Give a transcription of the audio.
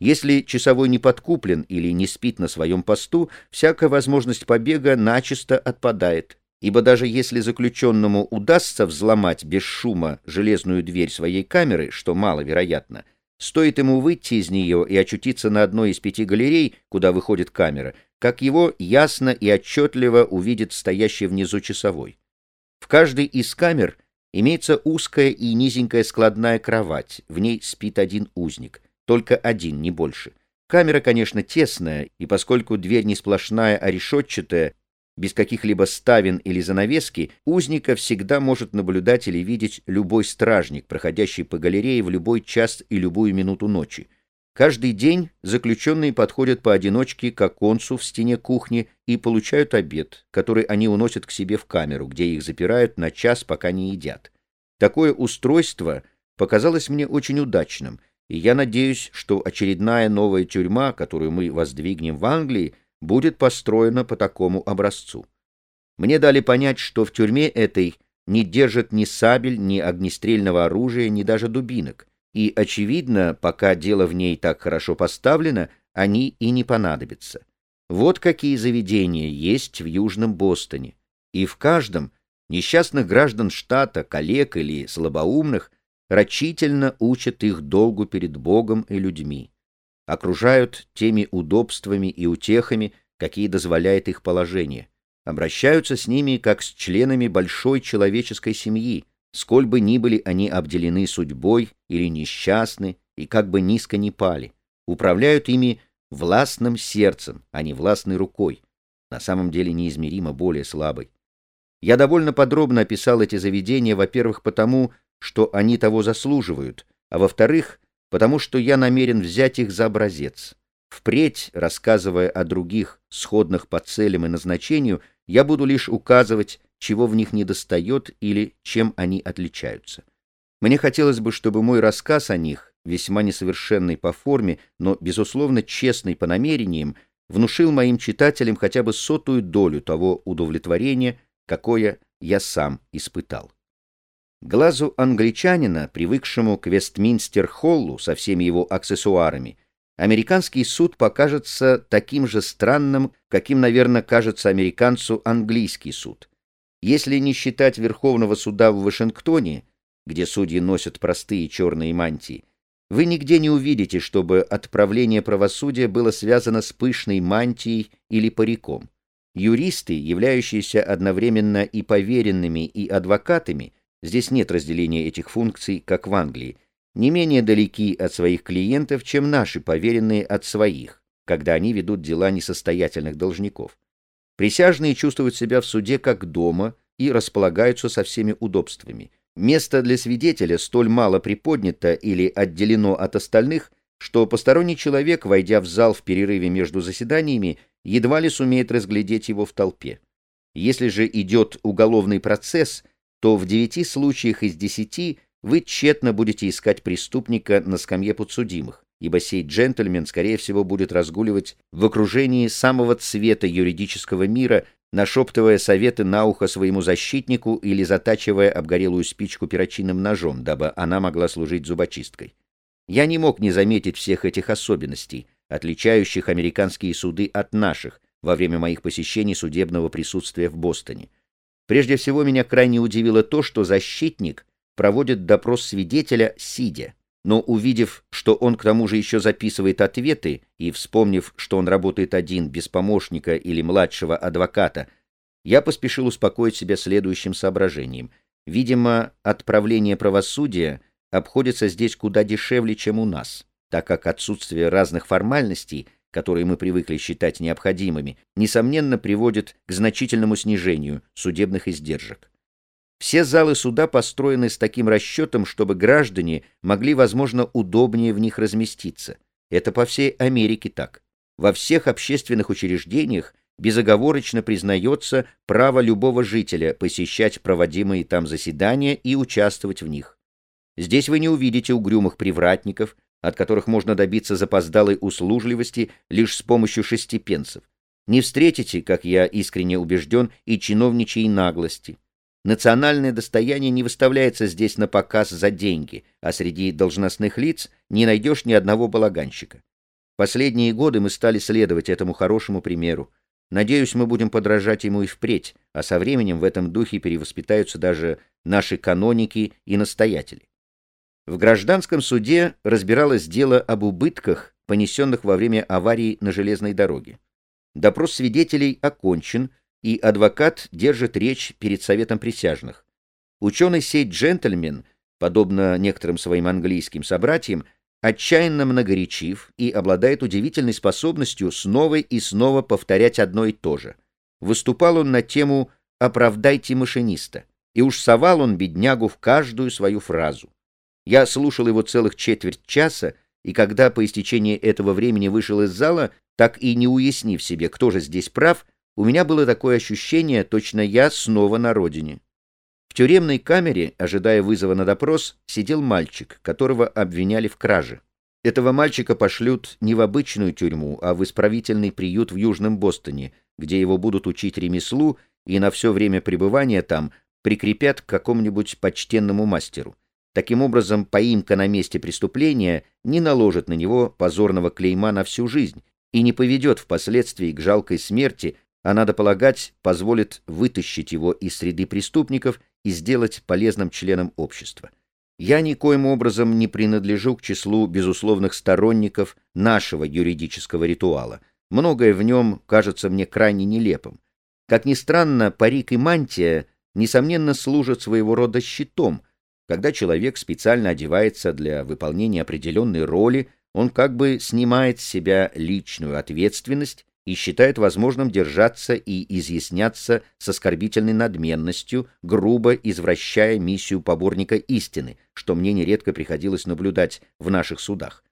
Если часовой не подкуплен или не спит на своем посту, всякая возможность побега начисто отпадает, ибо даже если заключенному удастся взломать без шума железную дверь своей камеры, что маловероятно, стоит ему выйти из нее и очутиться на одной из пяти галерей, куда выходит камера, как его ясно и отчетливо увидит стоящий внизу часовой. В каждой из камер имеется узкая и низенькая складная кровать, в ней спит один узник, только один, не больше. Камера, конечно, тесная, и поскольку дверь не сплошная, а решетчатая, без каких-либо ставен или занавески, узника всегда может наблюдать или видеть любой стражник, проходящий по галерее в любой час и любую минуту ночи. Каждый день заключенные подходят поодиночке к оконцу в стене кухни и получают обед, который они уносят к себе в камеру, где их запирают на час, пока не едят. Такое устройство показалось мне очень удачным, и я надеюсь, что очередная новая тюрьма, которую мы воздвигнем в Англии, будет построена по такому образцу. Мне дали понять, что в тюрьме этой не держат ни сабель, ни огнестрельного оружия, ни даже дубинок и, очевидно, пока дело в ней так хорошо поставлено, они и не понадобятся. Вот какие заведения есть в Южном Бостоне. И в каждом несчастных граждан штата, коллег или слабоумных, рачительно учат их долгу перед Богом и людьми. Окружают теми удобствами и утехами, какие дозволяет их положение. Обращаются с ними, как с членами большой человеческой семьи, сколь бы ни были они обделены судьбой или несчастны, и как бы низко ни пали, управляют ими властным сердцем, а не властной рукой, на самом деле неизмеримо более слабой. Я довольно подробно описал эти заведения, во-первых, потому, что они того заслуживают, а во-вторых, потому что я намерен взять их за образец. Впредь, рассказывая о других, сходных по целям и назначению, я буду лишь указывать, чего в них недостает или чем они отличаются. Мне хотелось бы, чтобы мой рассказ о них, весьма несовершенный по форме, но, безусловно, честный по намерениям, внушил моим читателям хотя бы сотую долю того удовлетворения, какое я сам испытал. Глазу англичанина, привыкшему к Вестминстер-холлу со всеми его аксессуарами, американский суд покажется таким же странным, каким, наверное, кажется американцу английский суд. Если не считать Верховного суда в Вашингтоне, где судьи носят простые черные мантии, вы нигде не увидите, чтобы отправление правосудия было связано с пышной мантией или париком. Юристы, являющиеся одновременно и поверенными, и адвокатами, здесь нет разделения этих функций, как в Англии, не менее далеки от своих клиентов, чем наши поверенные от своих, когда они ведут дела несостоятельных должников. Присяжные чувствуют себя в суде как дома и располагаются со всеми удобствами. Место для свидетеля столь мало приподнято или отделено от остальных, что посторонний человек, войдя в зал в перерыве между заседаниями, едва ли сумеет разглядеть его в толпе. Если же идет уголовный процесс, то в девяти случаях из десяти вы тщетно будете искать преступника на скамье подсудимых ибо сей джентльмен, скорее всего, будет разгуливать в окружении самого цвета юридического мира, нашептывая советы на ухо своему защитнику или затачивая обгорелую спичку перочинным ножом, дабы она могла служить зубочисткой. Я не мог не заметить всех этих особенностей, отличающих американские суды от наших, во время моих посещений судебного присутствия в Бостоне. Прежде всего, меня крайне удивило то, что защитник проводит допрос свидетеля сидя но увидев, что он к тому же еще записывает ответы, и вспомнив, что он работает один, без помощника или младшего адвоката, я поспешил успокоить себя следующим соображением. Видимо, отправление правосудия обходится здесь куда дешевле, чем у нас, так как отсутствие разных формальностей, которые мы привыкли считать необходимыми, несомненно приводит к значительному снижению судебных издержек. Все залы суда построены с таким расчетом, чтобы граждане могли, возможно, удобнее в них разместиться. Это по всей Америке так. Во всех общественных учреждениях безоговорочно признается право любого жителя посещать проводимые там заседания и участвовать в них. Здесь вы не увидите угрюмых привратников, от которых можно добиться запоздалой услужливости лишь с помощью шести пенсов. Не встретите, как я искренне убежден, и чиновничьей наглости. Национальное достояние не выставляется здесь на показ за деньги, а среди должностных лиц не найдешь ни одного балаганщика. Последние годы мы стали следовать этому хорошему примеру. Надеюсь, мы будем подражать ему и впредь, а со временем в этом духе перевоспитаются даже наши каноники и настоятели. В гражданском суде разбиралось дело об убытках, понесенных во время аварии на железной дороге. Допрос свидетелей окончен, и адвокат держит речь перед советом присяжных. Ученый сей джентльмен, подобно некоторым своим английским собратьям, отчаянно многоречив и обладает удивительной способностью снова и снова повторять одно и то же. Выступал он на тему «Оправдайте машиниста», и уж совал он беднягу в каждую свою фразу. Я слушал его целых четверть часа, и когда по истечении этого времени вышел из зала, так и не уяснив себе, кто же здесь прав, у меня было такое ощущение, точно я снова на родине. В тюремной камере, ожидая вызова на допрос, сидел мальчик, которого обвиняли в краже. Этого мальчика пошлют не в обычную тюрьму, а в исправительный приют в Южном Бостоне, где его будут учить ремеслу и на все время пребывания там прикрепят к какому-нибудь почтенному мастеру. Таким образом, поимка на месте преступления не наложит на него позорного клейма на всю жизнь и не поведет впоследствии к жалкой смерти, а, надо полагать, позволит вытащить его из среды преступников и сделать полезным членом общества. Я никоим образом не принадлежу к числу безусловных сторонников нашего юридического ритуала. Многое в нем кажется мне крайне нелепым. Как ни странно, парик и мантия, несомненно, служат своего рода щитом. Когда человек специально одевается для выполнения определенной роли, он как бы снимает с себя личную ответственность и считает возможным держаться и изъясняться с оскорбительной надменностью, грубо извращая миссию поборника истины, что мне нередко приходилось наблюдать в наших судах.